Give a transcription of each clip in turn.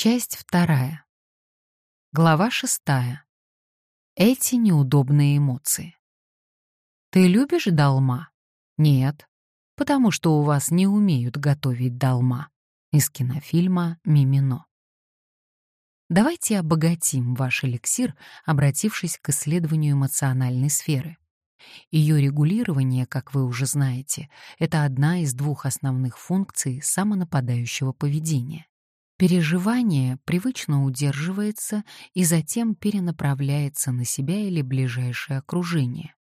Часть вторая. Глава шестая. Эти неудобные эмоции. Ты любишь долма? Нет, потому что у вас не умеют готовить долма. Из кинофильма «Мимино». Давайте обогатим ваш эликсир, обратившись к исследованию эмоциональной сферы. Ее регулирование, как вы уже знаете, это одна из двух основных функций самонападающего поведения. Переживание привычно удерживается и затем перенаправляется на себя или ближайшее окружение,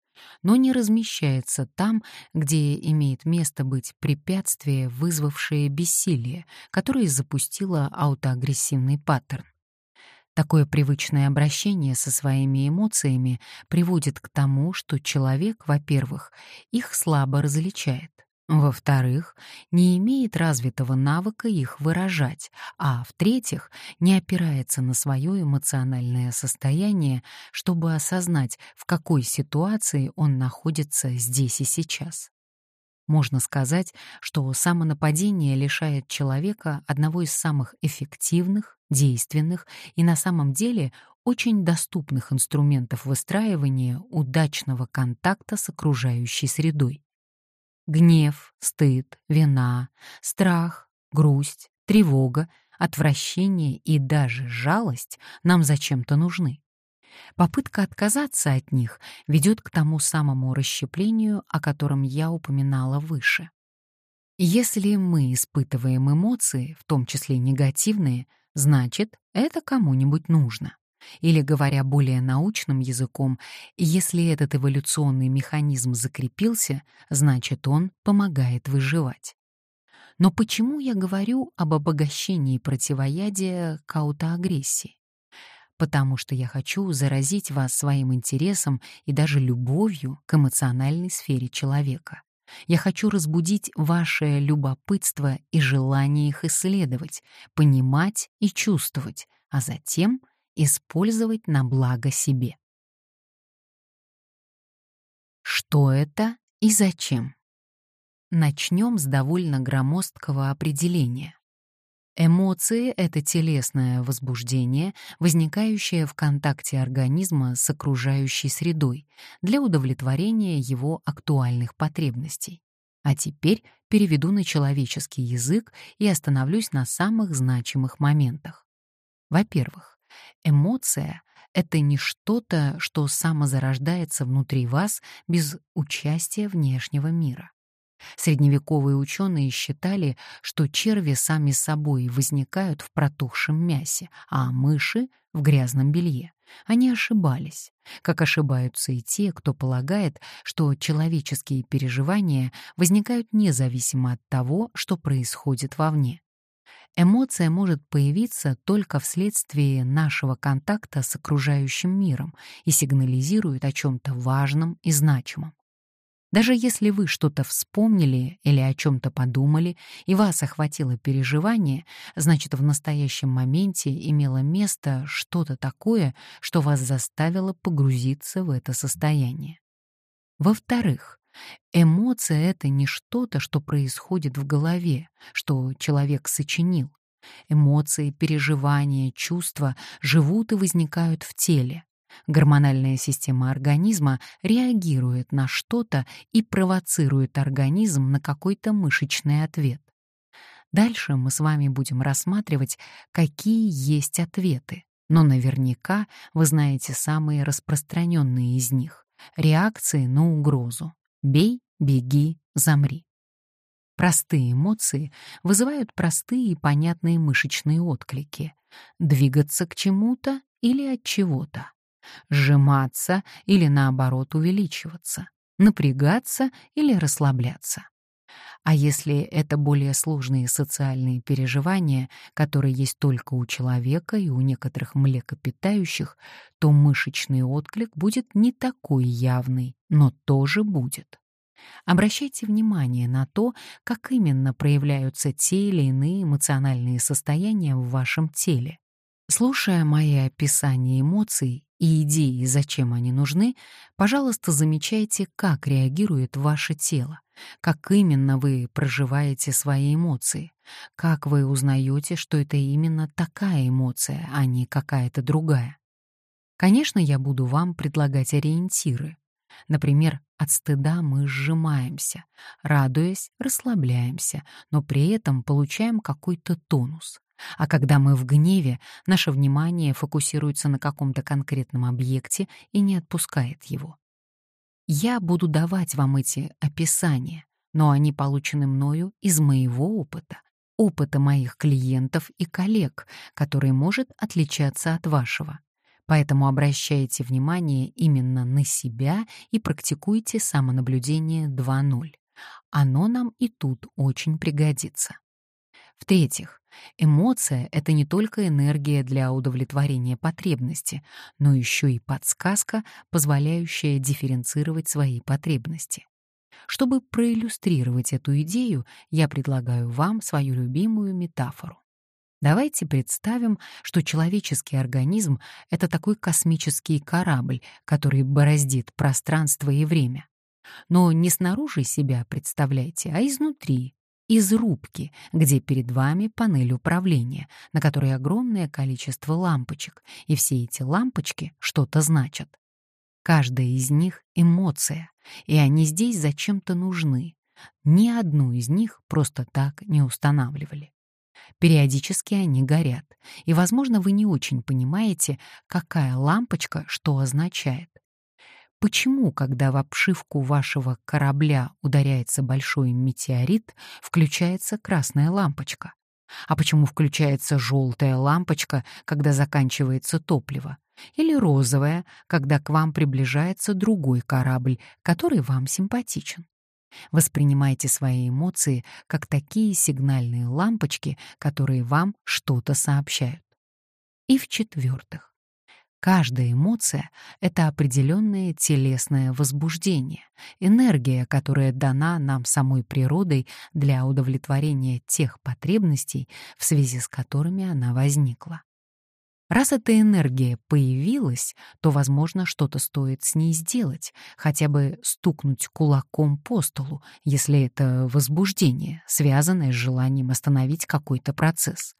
но не размещается там, где имеет место быть препятствие, вызвавшее бессилие, которое запустило аутоагрессивный паттерн. Такое привычное обращение со своими эмоциями приводит к тому, что человек, во-первых, их слабо различает, во-вторых, не имеет развитого навыка их выражать, а в-третьих, не опирается на свое эмоциональное состояние, чтобы осознать, в какой ситуации он находится здесь и сейчас. Можно сказать, что самонападение лишает человека одного из самых эффективных, действенных и на самом деле очень доступных инструментов выстраивания удачного контакта с окружающей средой. Гнев, стыд, вина, страх, грусть, тревога, отвращение и даже жалость нам зачем-то нужны. Попытка отказаться от них ведет к тому самому расщеплению, о котором я упоминала выше. Если мы испытываем эмоции, в том числе негативные, значит, это кому-нибудь нужно. Или, говоря более научным языком, если этот эволюционный механизм закрепился, значит, он помогает выживать. Но почему я говорю об обогащении противоядия к аутоагрессии? Потому что я хочу заразить вас своим интересом и даже любовью к эмоциональной сфере человека. Я хочу разбудить ваше любопытство и желание их исследовать, понимать и чувствовать, а затем — использовать на благо себе. Что это и зачем? Начнем с довольно громоздкого определения. Эмоции — это телесное возбуждение, возникающее в контакте организма с окружающей средой для удовлетворения его актуальных потребностей. А теперь переведу на человеческий язык и остановлюсь на самых значимых моментах. Во-первых, Эмоция — это не что-то, что самозарождается внутри вас без участия внешнего мира. Средневековые ученые считали, что черви сами собой возникают в протухшем мясе, а мыши — в грязном белье. Они ошибались, как ошибаются и те, кто полагает, что человеческие переживания возникают независимо от того, что происходит вовне. Эмоция может появиться только вследствие нашего контакта с окружающим миром и сигнализирует о чем-то важном и значимом. Даже если вы что-то вспомнили или о чем-то подумали, и вас охватило переживание, значит, в настоящем моменте имело место что-то такое, что вас заставило погрузиться в это состояние. Во-вторых, Эмоция — это не что-то, что происходит в голове, что человек сочинил. Эмоции, переживания, чувства живут и возникают в теле. Гормональная система организма реагирует на что-то и провоцирует организм на какой-то мышечный ответ. Дальше мы с вами будем рассматривать, какие есть ответы, но наверняка вы знаете самые распространенные из них — реакции на угрозу. Бей, беги, замри. Простые эмоции вызывают простые и понятные мышечные отклики. Двигаться к чему-то или от чего-то. Сжиматься или наоборот увеличиваться. Напрягаться или расслабляться. А если это более сложные социальные переживания, которые есть только у человека и у некоторых млекопитающих, то мышечный отклик будет не такой явный, но тоже будет. Обращайте внимание на то, как именно проявляются те или иные эмоциональные состояния в вашем теле. Слушая мои описания эмоций и идеи, зачем они нужны, пожалуйста, замечайте, как реагирует ваше тело, как именно вы проживаете свои эмоции, как вы узнаете, что это именно такая эмоция, а не какая-то другая. Конечно, я буду вам предлагать ориентиры. Например, от стыда мы сжимаемся, радуясь, расслабляемся, но при этом получаем какой-то тонус. А когда мы в гневе, наше внимание фокусируется на каком-то конкретном объекте и не отпускает его. Я буду давать вам эти описания, но они получены мною из моего опыта, опыта моих клиентов и коллег, который может отличаться от вашего. Поэтому обращайте внимание именно на себя и практикуйте самонаблюдение 2.0. Оно нам и тут очень пригодится. В-третьих, эмоция — это не только энергия для удовлетворения потребности, но еще и подсказка, позволяющая дифференцировать свои потребности. Чтобы проиллюстрировать эту идею, я предлагаю вам свою любимую метафору. Давайте представим, что человеческий организм — это такой космический корабль, который бороздит пространство и время. Но не снаружи себя представляйте, а изнутри, из рубки, где перед вами панель управления, на которой огромное количество лампочек, и все эти лампочки что-то значат. Каждая из них — эмоция, и они здесь зачем-то нужны. Ни одну из них просто так не устанавливали. Периодически они горят, и, возможно, вы не очень понимаете, какая лампочка что означает. Почему, когда в обшивку вашего корабля ударяется большой метеорит, включается красная лампочка? А почему включается желтая лампочка, когда заканчивается топливо? Или розовая, когда к вам приближается другой корабль, который вам симпатичен? Воспринимайте свои эмоции как такие сигнальные лампочки, которые вам что-то сообщают. И в-четвертых, каждая эмоция — это определенное телесное возбуждение, энергия, которая дана нам самой природой для удовлетворения тех потребностей, в связи с которыми она возникла. Раз эта энергия появилась, то, возможно, что-то стоит с ней сделать, хотя бы стукнуть кулаком по столу, если это возбуждение, связанное с желанием остановить какой-то процесс.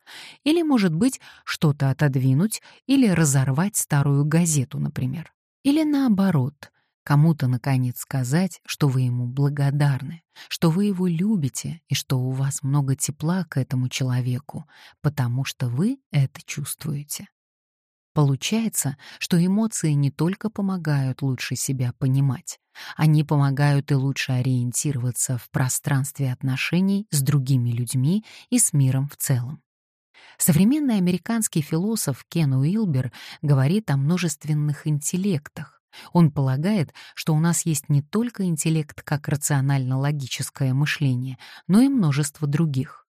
Или, может быть, что-то отодвинуть или разорвать старую газету, например. Или наоборот, кому-то, наконец, сказать, что вы ему благодарны, что вы его любите и что у вас много тепла к этому человеку, потому что вы это чувствуете. Получается, что эмоции не только помогают лучше себя понимать, они помогают и лучше ориентироваться в пространстве отношений с другими людьми и с миром в целом. Современный американский философ Кен Уилбер говорит о множественных интеллектах. Он полагает, что у нас есть не только интеллект как рационально-логическое мышление, но и множество других.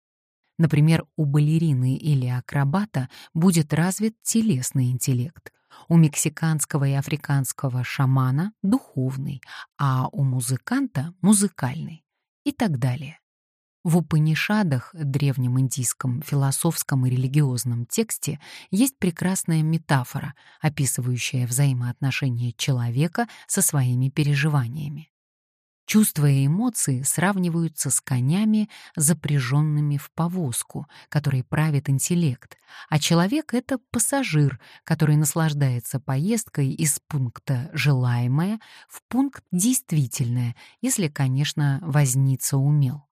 Например, у балерины или акробата будет развит телесный интеллект, у мексиканского и африканского шамана — духовный, а у музыканта — музыкальный и так далее. В Упанишадах, древнем индийском философском и религиозном тексте, есть прекрасная метафора, описывающая взаимоотношения человека со своими переживаниями. Чувства и эмоции сравниваются с конями, запряженными в повозку, которой правит интеллект, а человек — это пассажир, который наслаждается поездкой из пункта «желаемое» в пункт «действительное», если, конечно, возница умел.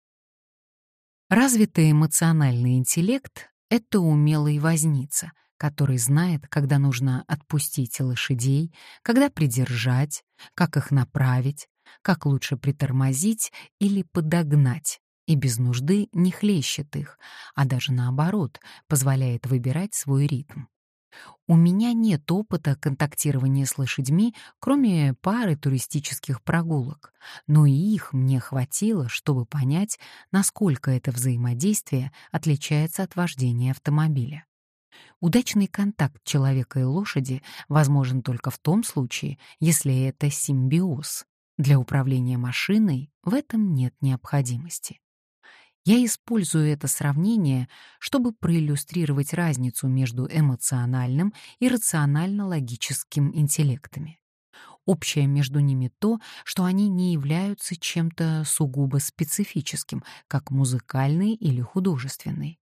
Развитый эмоциональный интеллект — это умелый возница, который знает, когда нужно отпустить лошадей, когда придержать, как их направить, как лучше притормозить или подогнать, и без нужды не хлещет их, а даже наоборот, позволяет выбирать свой ритм. У меня нет опыта контактирования с лошадьми, кроме пары туристических прогулок, но и их мне хватило, чтобы понять, насколько это взаимодействие отличается от вождения автомобиля. Удачный контакт человека и лошади возможен только в том случае, если это симбиоз, для управления машиной в этом нет необходимости. Я использую это сравнение, чтобы проиллюстрировать разницу между эмоциональным и рационально-логическим интеллектами. Общее между ними то, что они не являются чем-то сугубо специфическим, как музыкальный или художественный.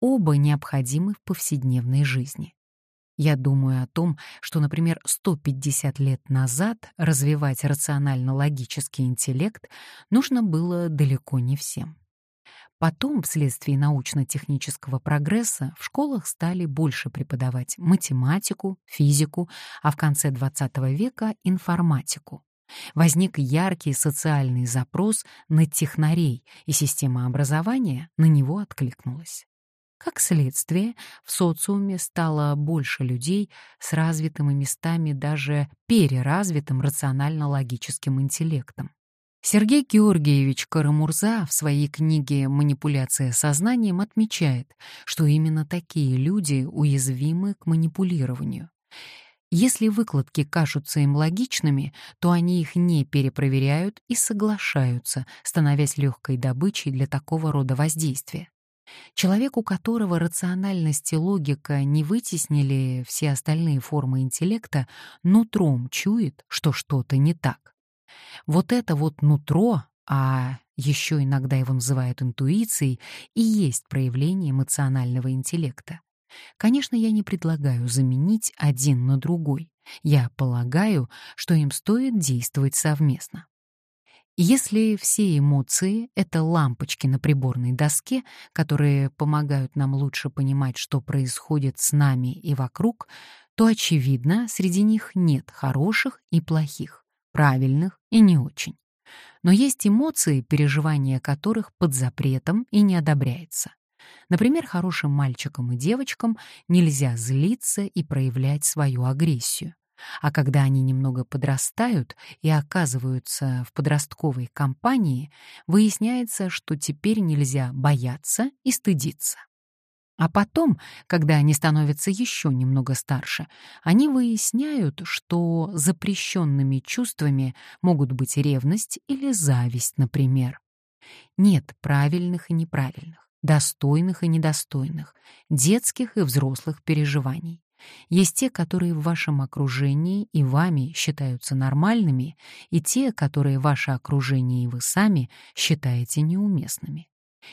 Оба необходимы в повседневной жизни. Я думаю о том, что, например, 150 лет назад развивать рационально-логический интеллект нужно было далеко не всем. Потом, вследствие научно-технического прогресса, в школах стали больше преподавать математику, физику, а в конце XX века — информатику. Возник яркий социальный запрос на технарей, и система образования на него откликнулась. Как следствие, в социуме стало больше людей с развитыми местами даже переразвитым рационально-логическим интеллектом. Сергей Георгиевич Карамурза в своей книге «Манипуляция сознанием» отмечает, что именно такие люди уязвимы к манипулированию. Если выкладки кажутся им логичными, то они их не перепроверяют и соглашаются, становясь легкой добычей для такого рода воздействия. Человек, у которого рациональность и логика не вытеснили все остальные формы интеллекта, нутром чует, что что-то не так. Вот это вот нутро, а еще иногда его называют интуицией, и есть проявление эмоционального интеллекта. Конечно, я не предлагаю заменить один на другой. Я полагаю, что им стоит действовать совместно. Если все эмоции — это лампочки на приборной доске, которые помогают нам лучше понимать, что происходит с нами и вокруг, то, очевидно, среди них нет хороших и плохих, правильных и не очень. Но есть эмоции, переживания которых под запретом и не одобряется. Например, хорошим мальчикам и девочкам нельзя злиться и проявлять свою агрессию. А когда они немного подрастают и оказываются в подростковой компании, выясняется, что теперь нельзя бояться и стыдиться. А потом, когда они становятся еще немного старше, они выясняют, что запрещенными чувствами могут быть ревность или зависть, например. Нет правильных и неправильных, достойных и недостойных, детских и взрослых переживаний. Есть те, которые в вашем окружении и вами считаются нормальными, и те, которые ваше окружение и вы сами считаете неуместными.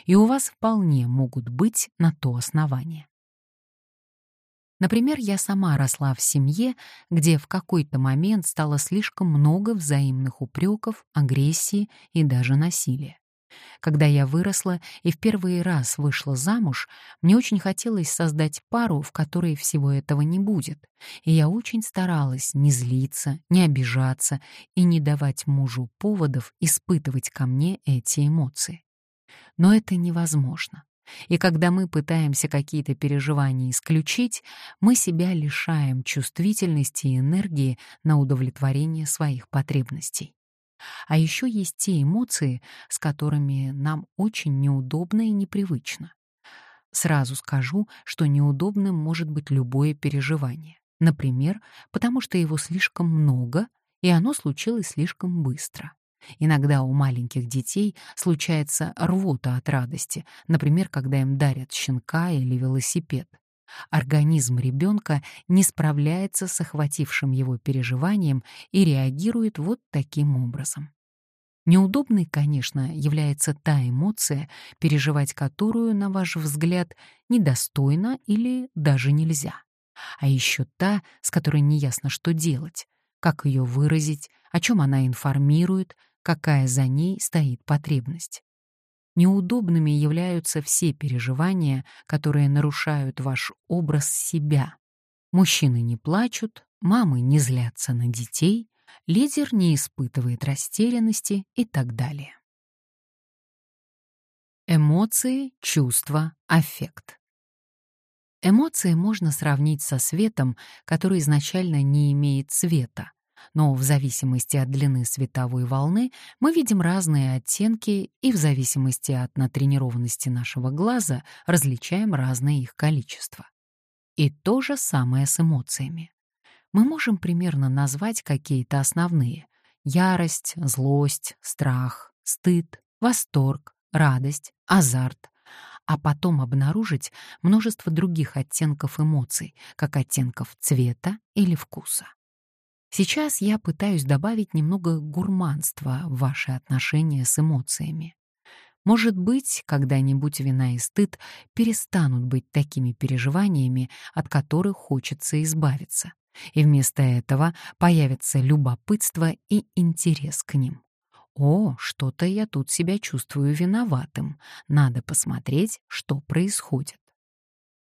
И у вас вполне могут быть на то основания. Например, я сама росла в семье, где в какой-то момент стало слишком много взаимных упреков, агрессии и даже насилия. Когда я выросла и в первый раз вышла замуж, мне очень хотелось создать пару, в которой всего этого не будет. И я очень старалась не злиться, не обижаться и не давать мужу поводов испытывать ко мне эти эмоции. Но это невозможно. И когда мы пытаемся какие-то переживания исключить, мы себя лишаем чувствительности и энергии на удовлетворение своих потребностей. А еще есть те эмоции, с которыми нам очень неудобно и непривычно. Сразу скажу, что неудобным может быть любое переживание. Например, потому что его слишком много, и оно случилось слишком быстро. Иногда у маленьких детей случается рвота от радости, например, когда им дарят щенка или велосипед. Организм ребенка не справляется с охватившим его переживанием и реагирует вот таким образом. Неудобной, конечно, является та эмоция, переживать которую, на ваш взгляд, недостойно или даже нельзя. А еще та, с которой неясно, что делать, как ее выразить, о чем она информирует, какая за ней стоит потребность. Неудобными являются все переживания, которые нарушают ваш образ себя. Мужчины не плачут, мамы не злятся на детей, лидер не испытывает растерянности и так далее. Эмоции, чувства, аффект. Эмоции можно сравнить со светом, который изначально не имеет цвета, но в зависимости от длины световой волны мы видим разные оттенки и в зависимости от натренированности нашего глаза различаем разное их количество. И то же самое с эмоциями. Мы можем примерно назвать какие-то основные — ярость, злость, страх, стыд, восторг, радость, азарт, а потом обнаружить множество других оттенков эмоций, как оттенков цвета или вкуса. Сейчас я пытаюсь добавить немного гурманства в ваши отношения с эмоциями. Может быть, когда-нибудь вина и стыд перестанут быть такими переживаниями, от которых хочется избавиться, и вместо этого появится любопытство и интерес к ним. О, что-то я тут себя чувствую виноватым. Надо посмотреть, что происходит.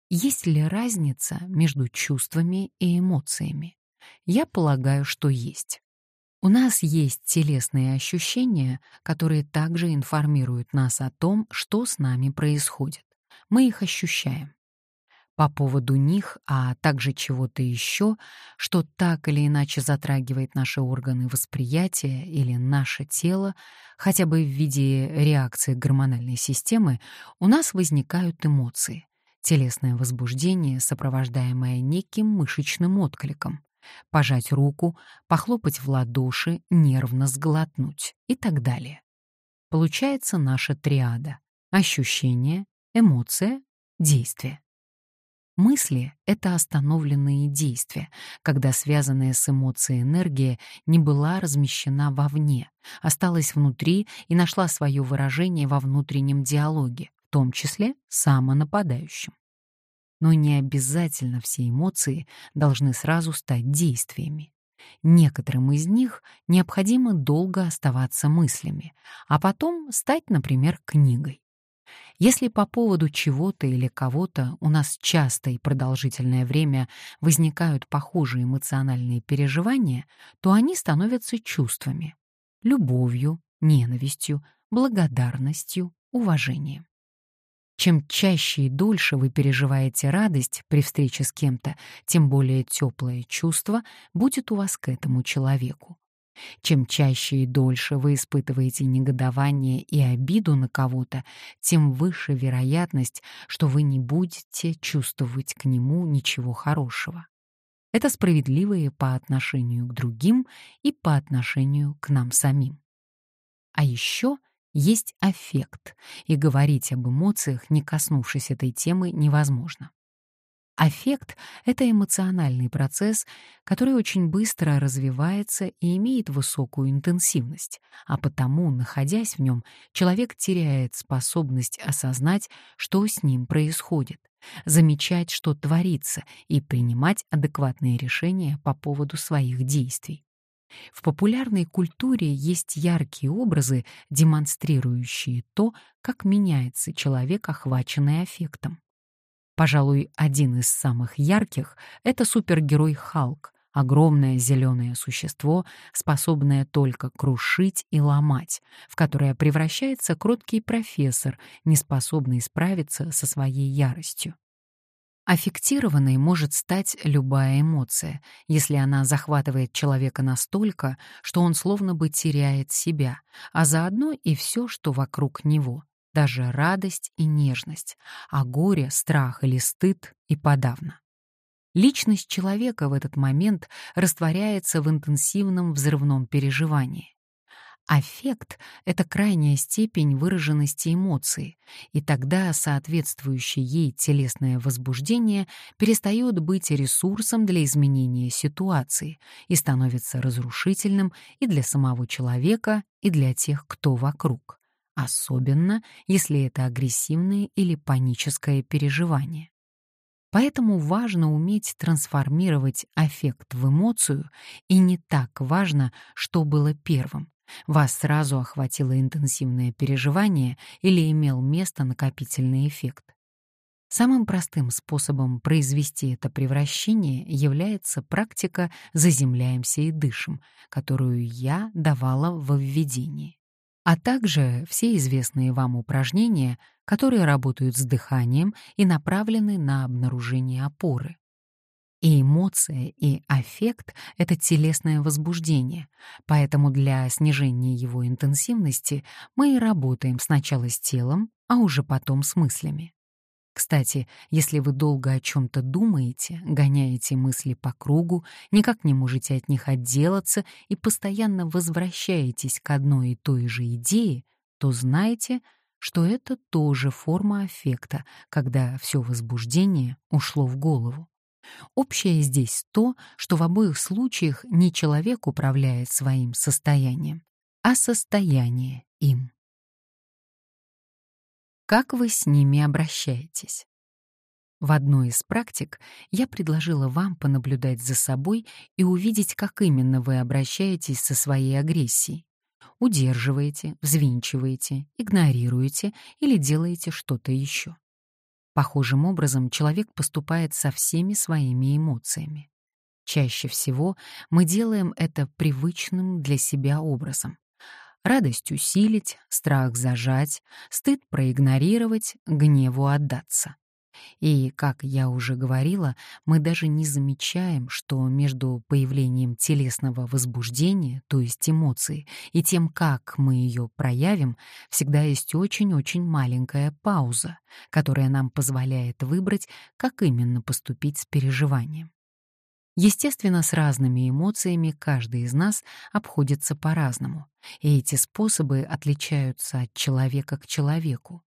Есть ли разница между чувствами и эмоциями? Я полагаю, что есть. У нас есть телесные ощущения, которые также информируют нас о том, что с нами происходит. Мы их ощущаем. По поводу них, а также чего-то еще, что так или иначе затрагивает наши органы восприятия или наше тело, хотя бы в виде реакции гормональной системы, у нас возникают эмоции. Телесное возбуждение, сопровождаемое неким мышечным откликом пожать руку, похлопать в ладоши, нервно сглотнуть и так далее. Получается наша триада — ощущение, эмоция, действие. Мысли — это остановленные действия, когда связанная с эмоцией энергия не была размещена вовне, осталась внутри и нашла свое выражение во внутреннем диалоге, в том числе самонападающем. Но не обязательно все эмоции должны сразу стать действиями. Некоторым из них необходимо долго оставаться мыслями, а потом стать, например, книгой. Если по поводу чего-то или кого-то у нас часто и продолжительное время возникают похожие эмоциональные переживания, то они становятся чувствами — любовью, ненавистью, благодарностью, уважением. Чем чаще и дольше вы переживаете радость при встрече с кем-то, тем более теплое чувство будет у вас к этому человеку. Чем чаще и дольше вы испытываете негодование и обиду на кого-то, тем выше вероятность, что вы не будете чувствовать к нему ничего хорошего. Это справедливо и по отношению к другим, и по отношению к нам самим. А еще есть аффект, и говорить об эмоциях, не коснувшись этой темы, невозможно. Аффект — это эмоциональный процесс, который очень быстро развивается и имеет высокую интенсивность, а потому, находясь в нем, человек теряет способность осознать, что с ним происходит, замечать, что творится, и принимать адекватные решения по поводу своих действий. В популярной культуре есть яркие образы, демонстрирующие то, как меняется человек, охваченный аффектом. Пожалуй, один из самых ярких — это супергерой Халк, огромное зеленое существо, способное только крушить и ломать, в которое превращается кроткий профессор, не способный справиться со своей яростью. Аффектированной может стать любая эмоция, если она захватывает человека настолько, что он словно бы теряет себя, а заодно и все, что вокруг него, даже радость и нежность, а горе, страх или стыд и подавно. Личность человека в этот момент растворяется в интенсивном взрывном переживании. Аффект — это крайняя степень выраженности эмоции, и тогда соответствующее ей телесное возбуждение перестает быть ресурсом для изменения ситуации и становится разрушительным и для самого человека, и для тех, кто вокруг, особенно если это агрессивное или паническое переживание. Поэтому важно уметь трансформировать аффект в эмоцию, и не так важно, что было первым вас сразу охватило интенсивное переживание или имел место накопительный эффект. Самым простым способом произвести это превращение является практика «заземляемся и дышим», которую я давала во введении, а также все известные вам упражнения, которые работают с дыханием и направлены на обнаружение опоры. И эмоция, и аффект — это телесное возбуждение, поэтому для снижения его интенсивности мы и работаем сначала с телом, а уже потом с мыслями. Кстати, если вы долго о чем-то думаете, гоняете мысли по кругу, никак не можете от них отделаться и постоянно возвращаетесь к одной и той же идее, то знайте, что это тоже форма аффекта, когда все возбуждение ушло в голову. Общее здесь то, что в обоих случаях не человек управляет своим состоянием, а состояние им. Как вы с ними обращаетесь? В одной из практик я предложила вам понаблюдать за собой и увидеть, как именно вы обращаетесь со своей агрессией. Удерживаете, взвинчиваете, игнорируете или делаете что-то еще. Похожим образом человек поступает со всеми своими эмоциями. Чаще всего мы делаем это привычным для себя образом. Радость усилить, страх зажать, стыд проигнорировать, гневу отдаться. И, как я уже говорила, мы даже не замечаем, что между появлением телесного возбуждения, то есть эмоции, и тем, как мы ее проявим, всегда есть очень-очень маленькая пауза, которая нам позволяет выбрать, как именно поступить с переживанием. Естественно, с разными эмоциями каждый из нас обходится по-разному, и эти способы отличаются от человека к человеку.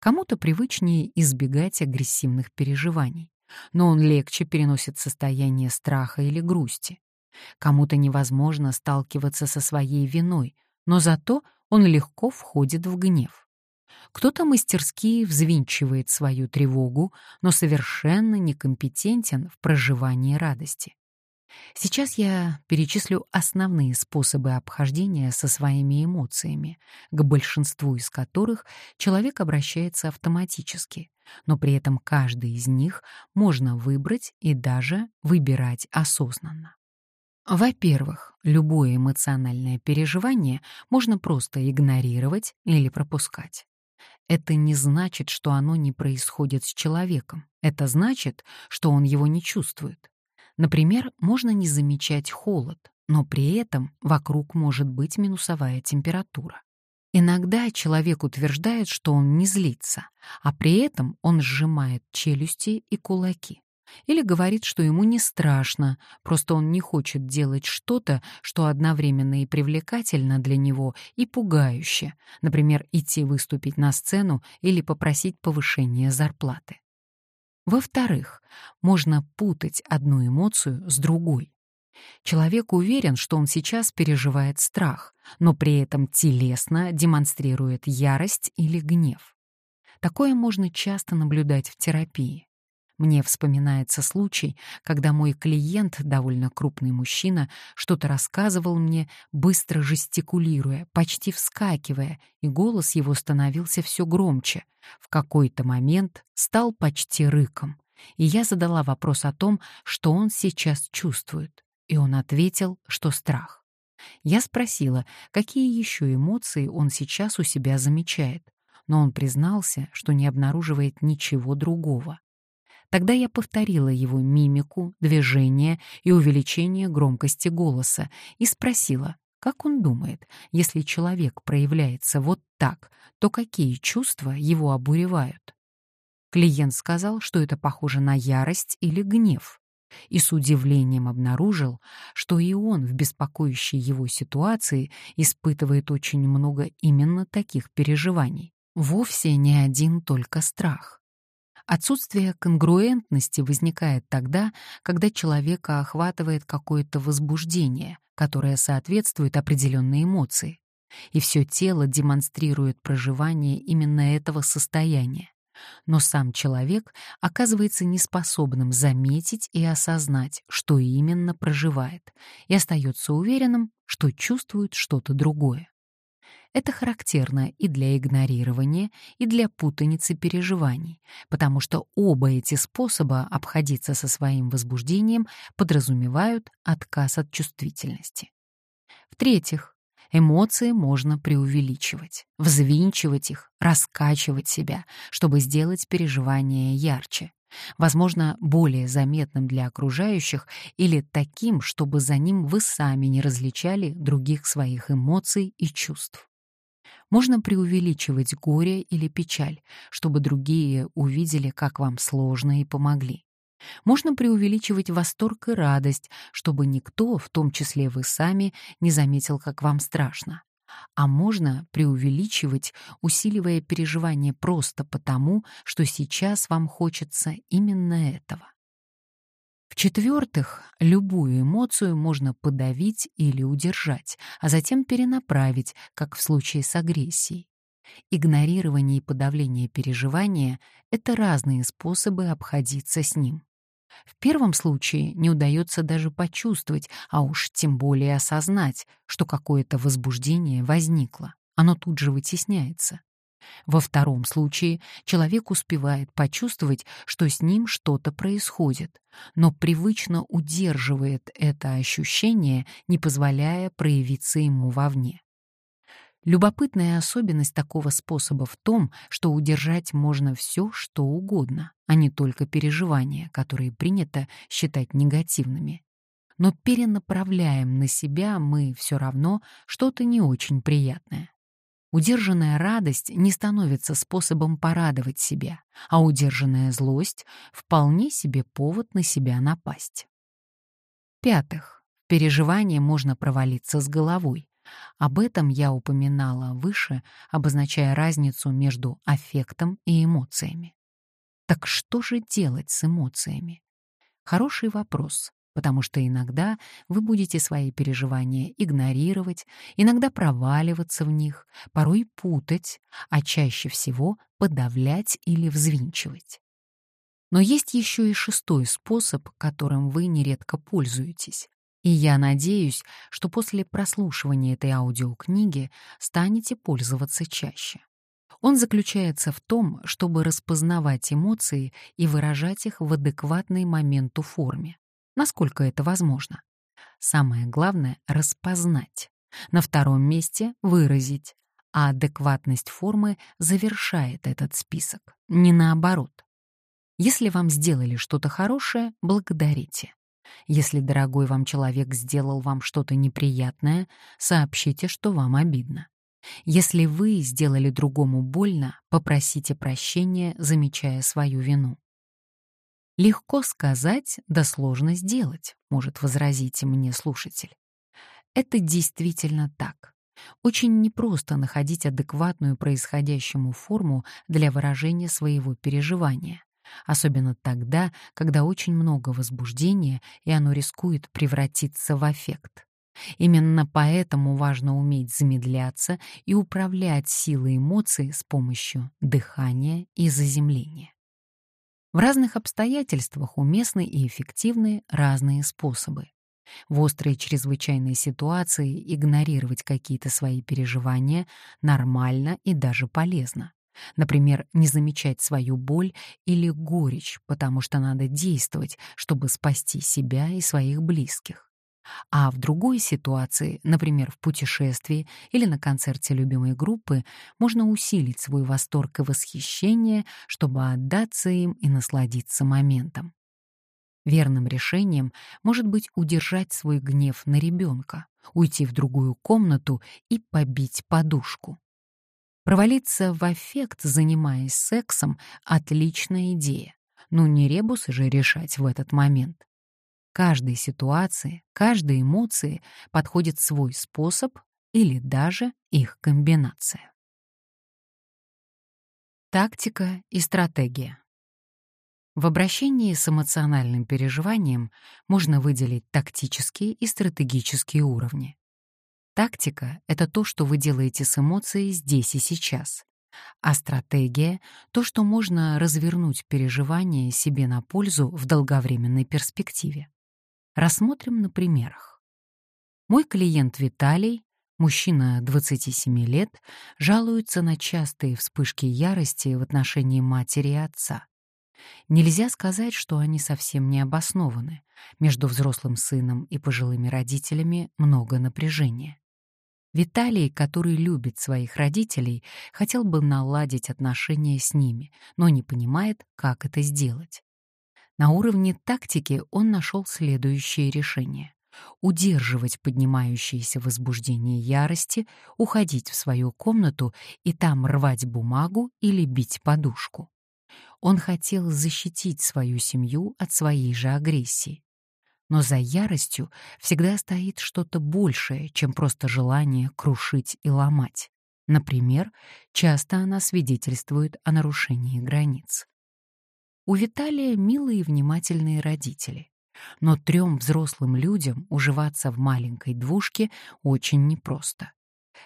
Кому-то привычнее избегать агрессивных переживаний, но он легче переносит состояние страха или грусти. Кому-то невозможно сталкиваться со своей виной, но зато он легко входит в гнев. Кто-то мастерски взвинчивает свою тревогу, но совершенно некомпетентен в проживании радости. Сейчас я перечислю основные способы обхождения со своими эмоциями, к большинству из которых человек обращается автоматически, но при этом каждый из них можно выбрать и даже выбирать осознанно. Во-первых, любое эмоциональное переживание можно просто игнорировать или пропускать. Это не значит, что оно не происходит с человеком. Это значит, что он его не чувствует. Например, можно не замечать холод, но при этом вокруг может быть минусовая температура. Иногда человек утверждает, что он не злится, а при этом он сжимает челюсти и кулаки. Или говорит, что ему не страшно, просто он не хочет делать что-то, что одновременно и привлекательно для него, и пугающе, например, идти выступить на сцену или попросить повышения зарплаты. Во-вторых, можно путать одну эмоцию с другой. Человек уверен, что он сейчас переживает страх, но при этом телесно демонстрирует ярость или гнев. Такое можно часто наблюдать в терапии. Мне вспоминается случай, когда мой клиент, довольно крупный мужчина, что-то рассказывал мне, быстро жестикулируя, почти вскакивая, и голос его становился все громче. В какой-то момент стал почти рыком. И я задала вопрос о том, что он сейчас чувствует. И он ответил, что страх. Я спросила, какие еще эмоции он сейчас у себя замечает, но он признался, что не обнаруживает ничего другого. Тогда я повторила его мимику, движение и увеличение громкости голоса и спросила, как он думает, если человек проявляется вот так, то какие чувства его обуревают? Клиент сказал, что это похоже на ярость или гнев, и с удивлением обнаружил, что и он в беспокоящей его ситуации испытывает очень много именно таких переживаний. Вовсе не один только страх. Отсутствие конгруентности возникает тогда, когда человека охватывает какое-то возбуждение, которое соответствует определенной эмоции, и все тело демонстрирует проживание именно этого состояния. Но сам человек оказывается неспособным заметить и осознать, что именно проживает, и остается уверенным, что чувствует что-то другое. Это характерно и для игнорирования, и для путаницы переживаний, потому что оба эти способа обходиться со своим возбуждением подразумевают отказ от чувствительности. В-третьих, эмоции можно преувеличивать, взвинчивать их, раскачивать себя, чтобы сделать переживание ярче, возможно, более заметным для окружающих или таким, чтобы за ним вы сами не различали других своих эмоций и чувств. Можно преувеличивать горе или печаль, чтобы другие увидели, как вам сложно и помогли. Можно преувеличивать восторг и радость, чтобы никто, в том числе вы сами, не заметил, как вам страшно. А можно преувеличивать, усиливая переживание просто потому, что сейчас вам хочется именно этого. В-четвертых, любую эмоцию можно подавить или удержать, а затем перенаправить, как в случае с агрессией. Игнорирование и подавление переживания — это разные способы обходиться с ним. В первом случае не удается даже почувствовать, а уж тем более осознать, что какое-то возбуждение возникло. Оно тут же вытесняется. Во втором случае человек успевает почувствовать, что с ним что-то происходит, но привычно удерживает это ощущение, не позволяя проявиться ему вовне. Любопытная особенность такого способа в том, что удержать можно все, что угодно, а не только переживания, которые принято считать негативными. Но перенаправляем на себя мы все равно что-то не очень приятное. Удержанная радость не становится способом порадовать себя, а удержанная злость — вполне себе повод на себя напасть. Пятых. В переживание можно провалиться с головой. Об этом я упоминала выше, обозначая разницу между аффектом и эмоциями. Так что же делать с эмоциями? Хороший вопрос, потому что иногда вы будете свои переживания игнорировать, иногда проваливаться в них, порой путать, а чаще всего подавлять или взвинчивать. Но есть еще и шестой способ, которым вы нередко пользуетесь. И я надеюсь, что после прослушивания этой аудиокниги станете пользоваться чаще. Он заключается в том, чтобы распознавать эмоции и выражать их в адекватной моменту форме насколько это возможно. Самое главное — распознать. На втором месте — выразить. А адекватность формы завершает этот список, не наоборот. Если вам сделали что-то хорошее, благодарите. Если дорогой вам человек сделал вам что-то неприятное, сообщите, что вам обидно. Если вы сделали другому больно, попросите прощения, замечая свою вину. Легко сказать, да сложно сделать, может возразить мне слушатель. Это действительно так. Очень непросто находить адекватную происходящему форму для выражения своего переживания, особенно тогда, когда очень много возбуждения, и оно рискует превратиться в аффект. Именно поэтому важно уметь замедляться и управлять силой эмоций с помощью дыхания и заземления. В разных обстоятельствах уместны и эффективны разные способы. В острой чрезвычайной ситуации игнорировать какие-то свои переживания нормально и даже полезно. Например, не замечать свою боль или горечь, потому что надо действовать, чтобы спасти себя и своих близких. А в другой ситуации, например, в путешествии или на концерте любимой группы, можно усилить свой восторг и восхищение, чтобы отдаться им и насладиться моментом. Верным решением может быть удержать свой гнев на ребенка, уйти в другую комнату и побить подушку. Провалиться в аффект, занимаясь сексом, — отличная идея. Но не ребусы же решать в этот момент каждой ситуации, каждой эмоции подходит свой способ или даже их комбинация. Тактика и стратегия. В обращении с эмоциональным переживанием можно выделить тактические и стратегические уровни. Тактика — это то, что вы делаете с эмоцией здесь и сейчас. А стратегия — то, что можно развернуть переживание себе на пользу в долговременной перспективе. Рассмотрим на примерах. Мой клиент Виталий, мужчина 27 лет, жалуется на частые вспышки ярости в отношении матери и отца. Нельзя сказать, что они совсем не обоснованы. Между взрослым сыном и пожилыми родителями много напряжения. Виталий, который любит своих родителей, хотел бы наладить отношения с ними, но не понимает, как это сделать. На уровне тактики он нашел следующее решение. Удерживать поднимающееся возбуждение ярости, уходить в свою комнату и там рвать бумагу или бить подушку. Он хотел защитить свою семью от своей же агрессии. Но за яростью всегда стоит что-то большее, чем просто желание крушить и ломать. Например, часто она свидетельствует о нарушении границ. У Виталия милые и внимательные родители. Но трем взрослым людям уживаться в маленькой двушке очень непросто.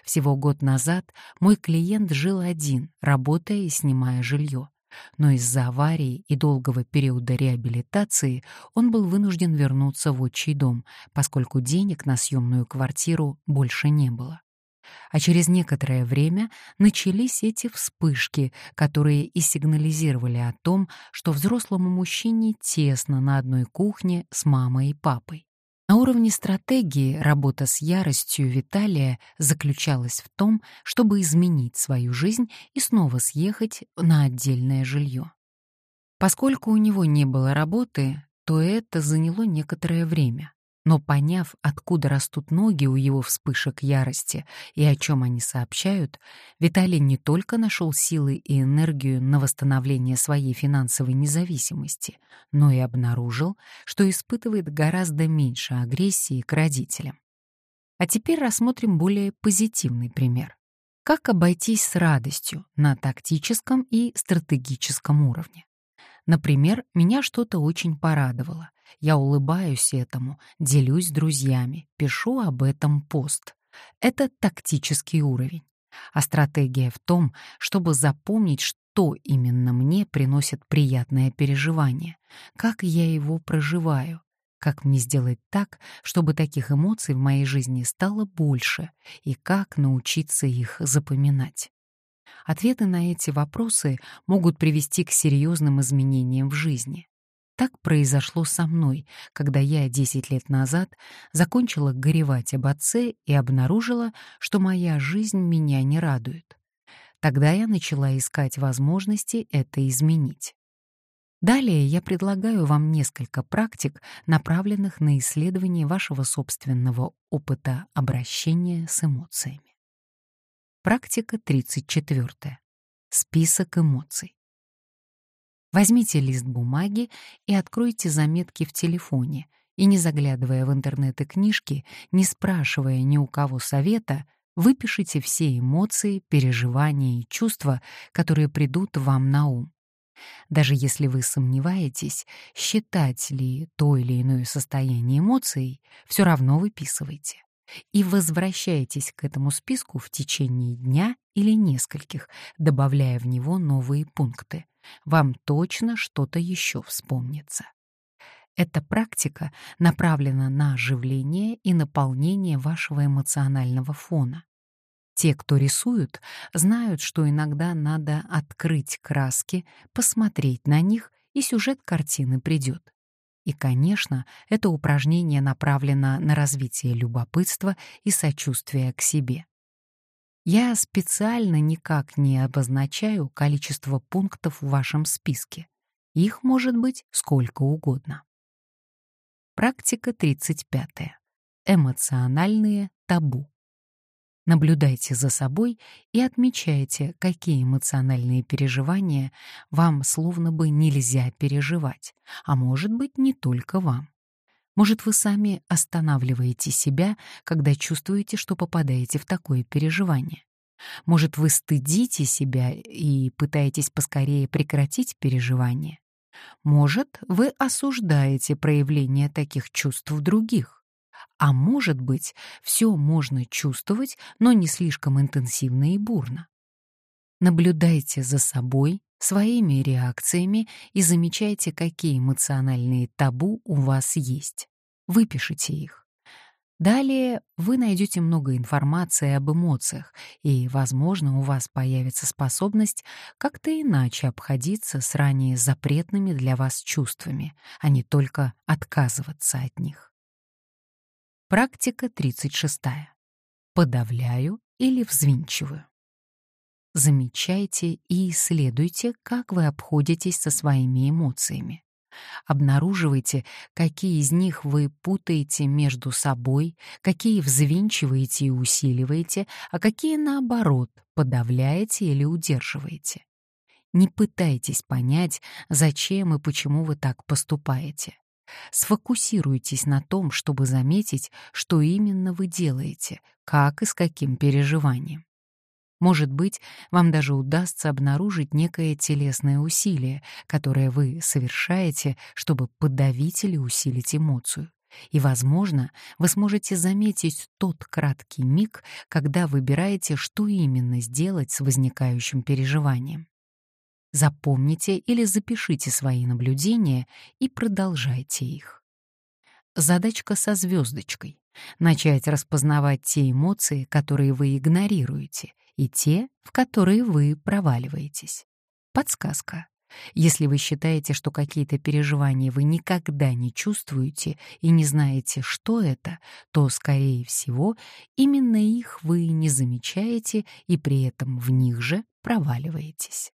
Всего год назад мой клиент жил один, работая и снимая жилье. Но из-за аварии и долгого периода реабилитации он был вынужден вернуться в отчий дом, поскольку денег на съемную квартиру больше не было. А через некоторое время начались эти вспышки, которые и сигнализировали о том, что взрослому мужчине тесно на одной кухне с мамой и папой. На уровне стратегии работа с яростью Виталия заключалась в том, чтобы изменить свою жизнь и снова съехать на отдельное жилье. Поскольку у него не было работы, то это заняло некоторое время. Но поняв, откуда растут ноги у его вспышек ярости и о чем они сообщают, Виталий не только нашел силы и энергию на восстановление своей финансовой независимости, но и обнаружил, что испытывает гораздо меньше агрессии к родителям. А теперь рассмотрим более позитивный пример. Как обойтись с радостью на тактическом и стратегическом уровне? Например, меня что-то очень порадовало. Я улыбаюсь этому, делюсь с друзьями, пишу об этом пост. Это тактический уровень. А стратегия в том, чтобы запомнить, что именно мне приносит приятное переживание, как я его проживаю, как мне сделать так, чтобы таких эмоций в моей жизни стало больше, и как научиться их запоминать. Ответы на эти вопросы могут привести к серьезным изменениям в жизни. Так произошло со мной, когда я 10 лет назад закончила горевать об отце и обнаружила, что моя жизнь меня не радует. Тогда я начала искать возможности это изменить. Далее я предлагаю вам несколько практик, направленных на исследование вашего собственного опыта обращения с эмоциями. Практика 34. Список эмоций. Возьмите лист бумаги и откройте заметки в телефоне, и не заглядывая в интернет и книжки, не спрашивая ни у кого совета, выпишите все эмоции, переживания и чувства, которые придут вам на ум. Даже если вы сомневаетесь, считать ли то или иное состояние эмоций, все равно выписывайте и возвращайтесь к этому списку в течение дня или нескольких, добавляя в него новые пункты. Вам точно что-то еще вспомнится. Эта практика направлена на оживление и наполнение вашего эмоционального фона. Те, кто рисуют, знают, что иногда надо открыть краски, посмотреть на них, и сюжет картины придет. И, конечно, это упражнение направлено на развитие любопытства и сочувствия к себе. Я специально никак не обозначаю количество пунктов в вашем списке. Их может быть сколько угодно. Практика 35. Эмоциональные табу. Наблюдайте за собой и отмечайте, какие эмоциональные переживания вам словно бы нельзя переживать, а может быть не только вам. Может, вы сами останавливаете себя, когда чувствуете, что попадаете в такое переживание. Может, вы стыдите себя и пытаетесь поскорее прекратить переживание. Может, вы осуждаете проявление таких чувств в других. А может быть, все можно чувствовать, но не слишком интенсивно и бурно. Наблюдайте за собой, своими реакциями и замечайте, какие эмоциональные табу у вас есть. Выпишите их. Далее вы найдете много информации об эмоциях, и, возможно, у вас появится способность как-то иначе обходиться с ранее запретными для вас чувствами, а не только отказываться от них. Практика 36. Подавляю или взвинчиваю. Замечайте и исследуйте, как вы обходитесь со своими эмоциями. Обнаруживайте, какие из них вы путаете между собой, какие взвинчиваете и усиливаете, а какие, наоборот, подавляете или удерживаете. Не пытайтесь понять, зачем и почему вы так поступаете. Сфокусируйтесь на том, чтобы заметить, что именно вы делаете, как и с каким переживанием. Может быть, вам даже удастся обнаружить некое телесное усилие, которое вы совершаете, чтобы подавить или усилить эмоцию. И, возможно, вы сможете заметить тот краткий миг, когда выбираете, что именно сделать с возникающим переживанием. Запомните или запишите свои наблюдения и продолжайте их. Задачка со звездочкой — начать распознавать те эмоции, которые вы игнорируете, и те, в которые вы проваливаетесь. Подсказка. Если вы считаете, что какие-то переживания вы никогда не чувствуете и не знаете, что это, то, скорее всего, именно их вы не замечаете и при этом в них же проваливаетесь.